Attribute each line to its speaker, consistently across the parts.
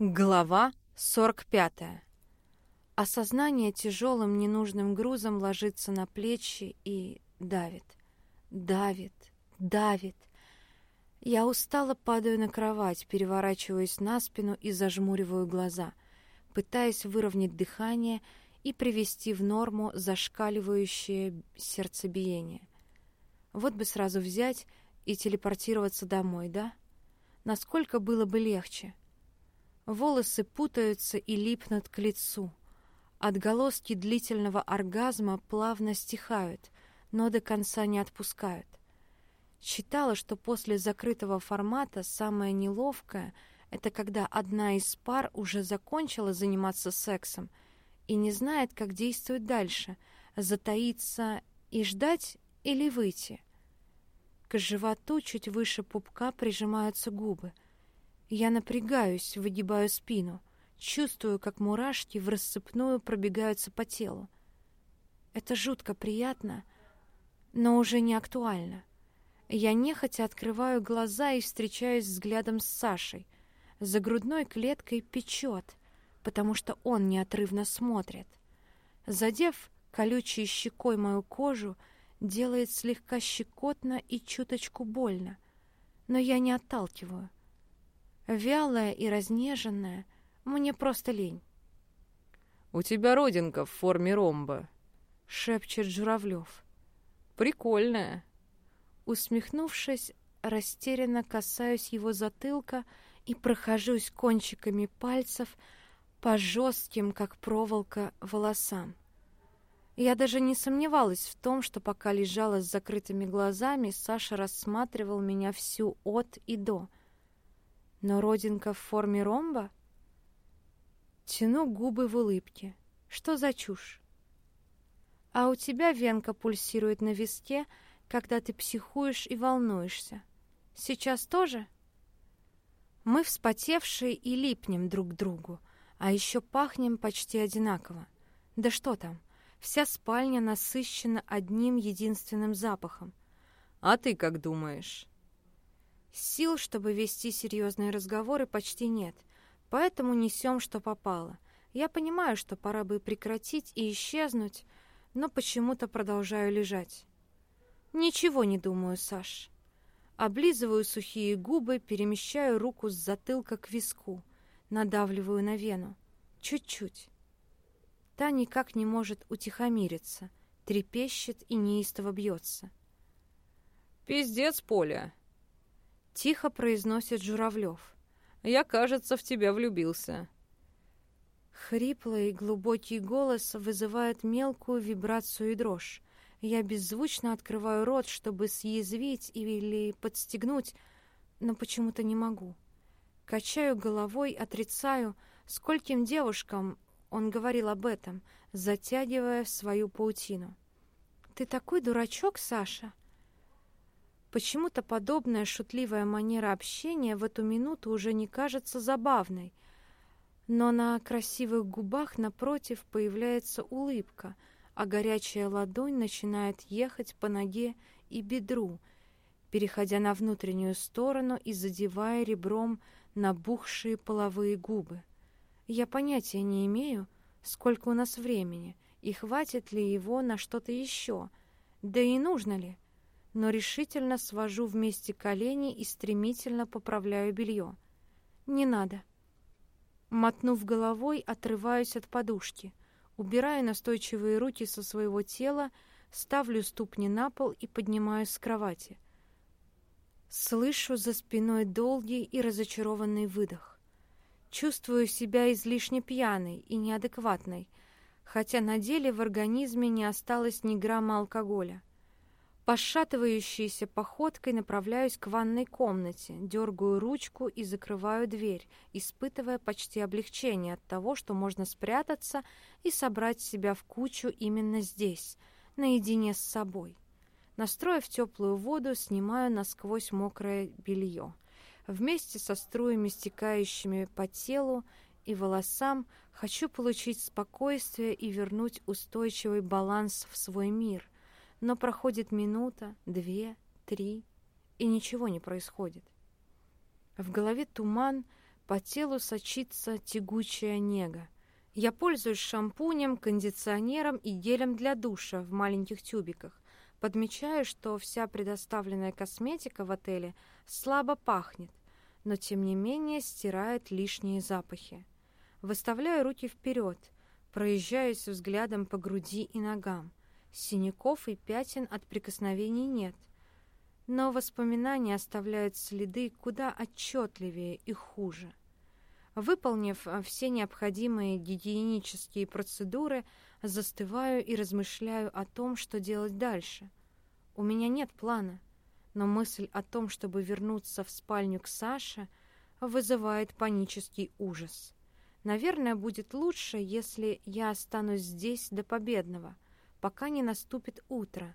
Speaker 1: Глава 45. Осознание тяжелым ненужным грузом ложится на плечи и давит, давит, давит. Я устало падаю на кровать, переворачиваюсь на спину и зажмуриваю глаза, пытаясь выровнять дыхание и привести в норму зашкаливающее сердцебиение. Вот бы сразу взять и телепортироваться домой, да? Насколько было бы легче — Волосы путаются и липнут к лицу. Отголоски длительного оргазма плавно стихают, но до конца не отпускают. Читала, что после закрытого формата самое неловкое — это когда одна из пар уже закончила заниматься сексом и не знает, как действовать дальше — затаиться и ждать или выйти. К животу чуть выше пупка прижимаются губы — я напрягаюсь, выгибаю спину, чувствую, как мурашки в рассыпную пробегаются по телу. Это жутко приятно, но уже не актуально. Я нехотя открываю глаза и встречаюсь взглядом с Сашей. За грудной клеткой печет, потому что он неотрывно смотрит. Задев колючей щекой мою кожу, делает слегка щекотно и чуточку больно, но я не отталкиваю. Вялая и разнеженная, мне просто лень.
Speaker 2: «У тебя родинка в форме ромба», — шепчет Журавлев. «Прикольная».
Speaker 1: Усмехнувшись, растерянно касаюсь его затылка и прохожусь кончиками пальцев по жестким, как проволока, волосам. Я даже не сомневалась в том, что пока лежала с закрытыми глазами, Саша рассматривал меня всю от и до — но родинка в форме ромба? Тяну губы в улыбке. Что за чушь? А у тебя венка пульсирует на виске, когда ты психуешь и волнуешься. Сейчас тоже? Мы вспотевшие и липнем друг к другу, а еще пахнем почти одинаково. Да что там, вся спальня насыщена одним единственным запахом.
Speaker 2: А ты как думаешь?
Speaker 1: Сил, чтобы вести серьезные разговоры, почти нет, поэтому несем, что попало. Я понимаю, что пора бы прекратить и исчезнуть, но почему-то продолжаю лежать. Ничего не думаю, Саш. Облизываю сухие губы, перемещаю руку с затылка к виску, надавливаю на вену. Чуть-чуть. Та никак не может утихомириться, трепещет и неистово бьется.
Speaker 2: «Пиздец, Поля!»
Speaker 1: Тихо произносит Журавлев.
Speaker 2: «Я, кажется, в тебя влюбился».
Speaker 1: Хриплый, глубокий голос вызывает мелкую вибрацию и дрожь. Я беззвучно открываю рот, чтобы съязвить или подстегнуть, но почему-то не могу. Качаю головой, отрицаю, скольким девушкам он говорил об этом, затягивая в свою паутину. «Ты такой дурачок, Саша!» Почему-то подобная шутливая манера общения в эту минуту уже не кажется забавной, но на красивых губах напротив появляется улыбка, а горячая ладонь начинает ехать по ноге и бедру, переходя на внутреннюю сторону и задевая ребром набухшие половые губы. Я понятия не имею, сколько у нас времени, и хватит ли его на что-то еще, да и нужно ли — но решительно свожу вместе колени и стремительно поправляю белье. Не надо. Мотнув головой, отрываюсь от подушки, убираю настойчивые руки со своего тела, ставлю ступни на пол и поднимаюсь с кровати. Слышу за спиной долгий и разочарованный выдох. Чувствую себя излишне пьяной и неадекватной, хотя на деле в организме не осталось ни грамма алкоголя. Пошатывающейся походкой направляюсь к ванной комнате, дергаю ручку и закрываю дверь, испытывая почти облегчение от того, что можно спрятаться и собрать себя в кучу именно здесь, наедине с собой. Настроив теплую воду, снимаю насквозь мокрое белье. Вместе со струями, стекающими по телу и волосам, хочу получить спокойствие и вернуть устойчивый баланс в свой мир — но проходит минута, две, три, и ничего не происходит. В голове туман, По телу сочится тягучая нега. Я пользуюсь шампунем, кондиционером и гелем для душа в маленьких тюбиках. Подмечаю, что вся предоставленная косметика в отеле слабо пахнет, но тем не менее стирает лишние запахи. Выставляю руки вперед, проезжаюсь взглядом по груди и ногам. Синяков и пятен от прикосновений нет. Но воспоминания оставляют следы куда отчетливее и хуже. Выполнив э, все необходимые гигиенические процедуры, застываю и размышляю о том, что делать дальше. У меня нет плана, но мысль о том, чтобы вернуться в спальню к Саше, вызывает панический ужас. Наверное, будет лучше, если я останусь здесь до победного, пока не наступит утро,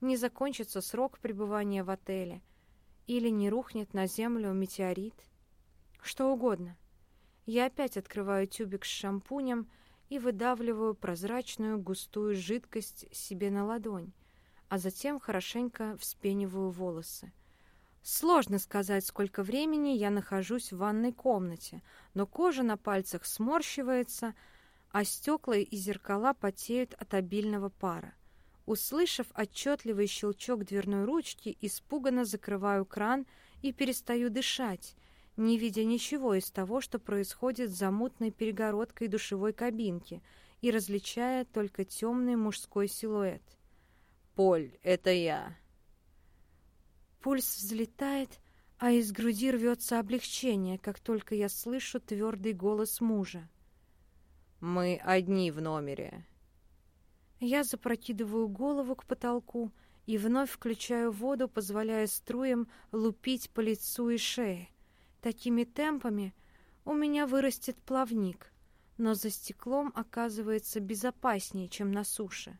Speaker 1: не закончится срок пребывания в отеле или не рухнет на землю метеорит, что угодно — я опять открываю тюбик с шампунем и выдавливаю прозрачную густую жидкость себе на ладонь, а затем хорошенько вспениваю волосы. Сложно сказать, сколько времени я нахожусь в ванной комнате, но кожа на пальцах сморщивается, а стекла и зеркала потеют от обильного пара. Услышав отчетливый щелчок дверной ручки, испуганно закрываю кран и перестаю дышать, не видя ничего из того, что происходит за мутной перегородкой душевой кабинки, и различая только темный мужской силуэт.
Speaker 2: «Поль, это я!»
Speaker 1: Пульс взлетает, а из груди рвется облегчение, как только я слышу твердый голос мужа.
Speaker 2: «Мы одни в номере».
Speaker 1: Я запрокидываю голову к потолку и вновь включаю воду, позволяя струям лупить по лицу и шее. Такими темпами у меня вырастет плавник, но за стеклом оказывается безопаснее, чем на суше.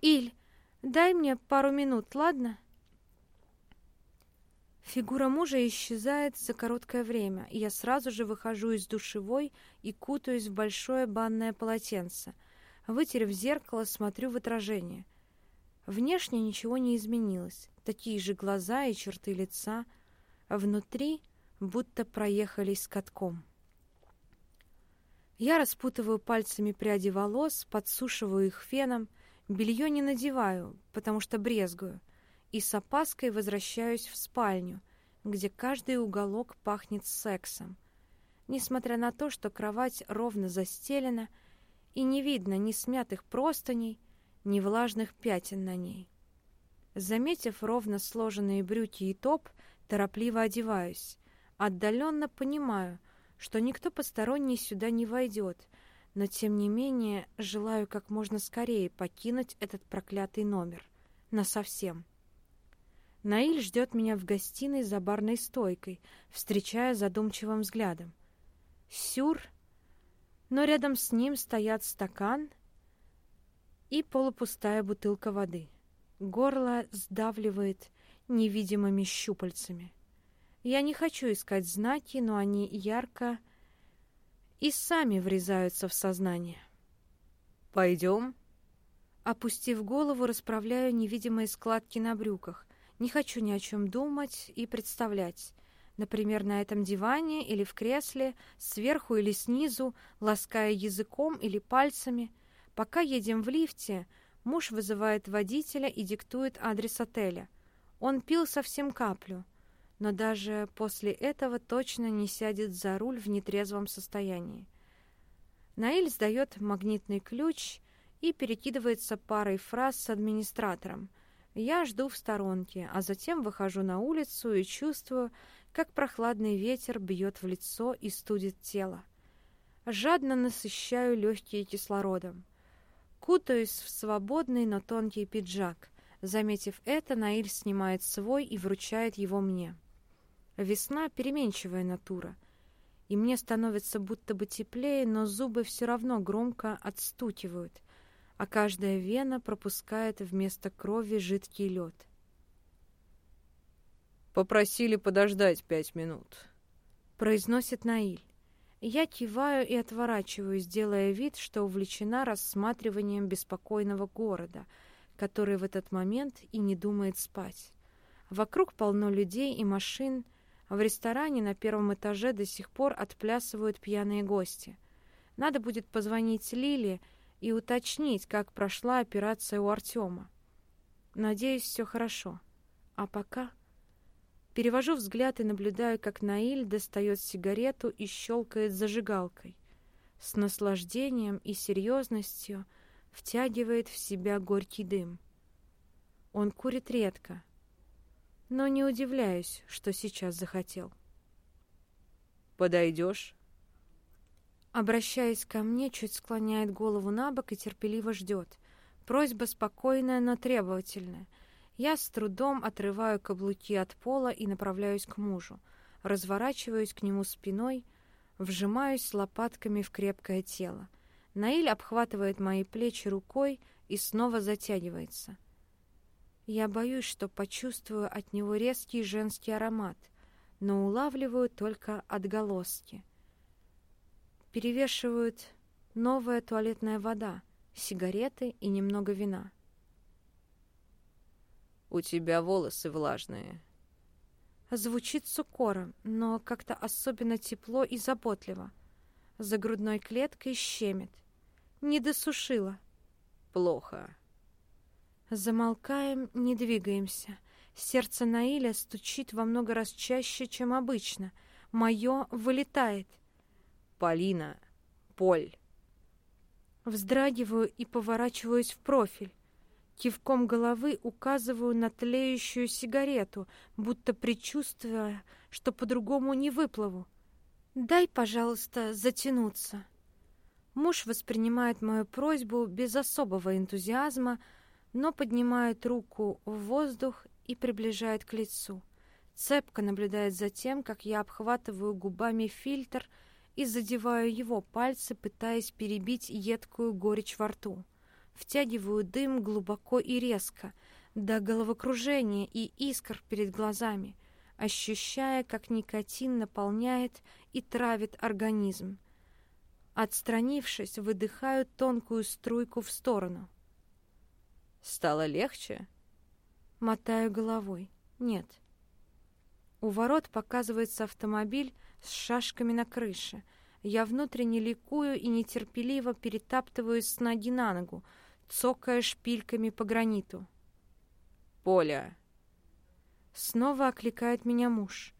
Speaker 1: «Иль, дай мне пару минут, ладно?» Фигура мужа исчезает за короткое время, и я сразу же выхожу из душевой и кутаюсь в большое банное полотенце. Вытерев зеркало, смотрю в отражение. Внешне ничего не изменилось. Такие же глаза и черты лица. Внутри будто проехались катком. Я распутываю пальцами пряди волос, подсушиваю их феном, белье не надеваю, потому что брезгую, и с опаской возвращаюсь в спальню, где каждый уголок пахнет сексом, несмотря на то, что кровать ровно застелена и не видно ни смятых простыней, ни влажных пятен на ней. Заметив ровно сложенные брюки и топ, торопливо одеваюсь, Отдаленно понимаю, что никто посторонний сюда не войдет, но тем не менее желаю как можно скорее покинуть этот проклятый номер. Насовсем. Наиль ждет меня в гостиной за барной стойкой, встречая задумчивым взглядом. Сюр, но рядом с ним стоят стакан и полупустая бутылка воды. Горло сдавливает невидимыми щупальцами. Я не хочу искать знаки, но они ярко и сами врезаются в сознание.
Speaker 2: «Пойдем?»
Speaker 1: Опустив голову, расправляю невидимые складки на брюках. Не хочу ни о чем думать и представлять. Например, на этом диване или в кресле, сверху или снизу, лаская языком или пальцами. Пока едем в лифте, муж вызывает водителя и диктует адрес отеля. Он пил совсем каплю но даже после этого точно не сядет за руль в нетрезвом состоянии. Наиль сдает магнитный ключ и перекидывается парой фраз с администратором. Я жду в сторонке, а затем выхожу на улицу и чувствую, как прохладный ветер бьет в лицо и студит тело. Жадно насыщаю легкие кислородом. Кутаюсь в свободный, но тонкий пиджак. Заметив это, Наиль снимает свой и вручает его мне. Весна — переменчивая натура, и мне становится будто бы теплее, но зубы все равно громко отстукивают, а каждая вена пропускает вместо крови жидкий лед.
Speaker 2: «Попросили подождать пять минут», —
Speaker 1: произносит Наиль. Я киваю и отворачиваюсь, делая вид, что увлечена рассматриванием беспокойного города, который в этот момент и не думает спать. Вокруг полно людей и машин — В ресторане на первом этаже до сих пор отплясывают пьяные гости. Надо будет позвонить Лиле и уточнить, как прошла операция у Артема. Надеюсь, все хорошо. А пока... Перевожу взгляд и наблюдаю, как Наиль достает сигарету и щелкает зажигалкой. С наслаждением и серьезностью втягивает в себя горький дым. Он курит редко, но не удивляюсь, что сейчас захотел.
Speaker 2: «Подойдешь?»
Speaker 1: Обращаясь ко мне, чуть склоняет голову на бок и терпеливо ждет. Просьба спокойная, но требовательная. Я с трудом отрываю каблуки от пола и направляюсь к мужу. Разворачиваюсь к нему спиной, вжимаюсь лопатками в крепкое тело. Наиль обхватывает мои плечи рукой и снова затягивается — я боюсь, что почувствую от него резкий женский аромат, но улавливаю только отголоски. Перевешивают новая туалетная вода, сигареты и немного вина.
Speaker 2: «У тебя волосы влажные».
Speaker 1: Звучит с укором, но как-то особенно тепло и заботливо. За грудной клеткой щемит. Не досушила.
Speaker 2: «Плохо».
Speaker 1: Замолкаем, не двигаемся. Сердце Наиля стучит во много раз чаще, чем обычно. Мое вылетает.
Speaker 2: «Полина! Поль!»
Speaker 1: Вздрагиваю и поворачиваюсь в профиль. Кивком головы указываю на тлеющую сигарету, будто предчувствуя, что по-другому не выплыву. «Дай, пожалуйста, затянуться». Муж воспринимает мою просьбу без особого энтузиазма, но поднимает руку в воздух и приближает к лицу. Цепко наблюдает за тем, как я обхватываю губами фильтр и задеваю его пальцы, пытаясь перебить едкую горечь во рту. Втягиваю дым глубоко и резко, до головокружения и искр перед глазами, ощущая, как никотин наполняет и травит организм. Отстранившись, выдыхаю тонкую струйку в сторону —
Speaker 2: Стало легче?
Speaker 1: Мотаю головой. Нет. У ворот показывается автомобиль с шашками на крыше. Я внутренне ликую и нетерпеливо перетаптываюсь с ноги на ногу, цокая шпильками по граниту.
Speaker 2: «Поля!»
Speaker 1: Снова окликает меня муж.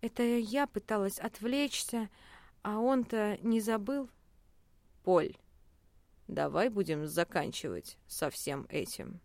Speaker 1: Это я пыталась отвлечься, а он-то не забыл.
Speaker 2: «Поль!» Давай будем заканчивать со всем этим.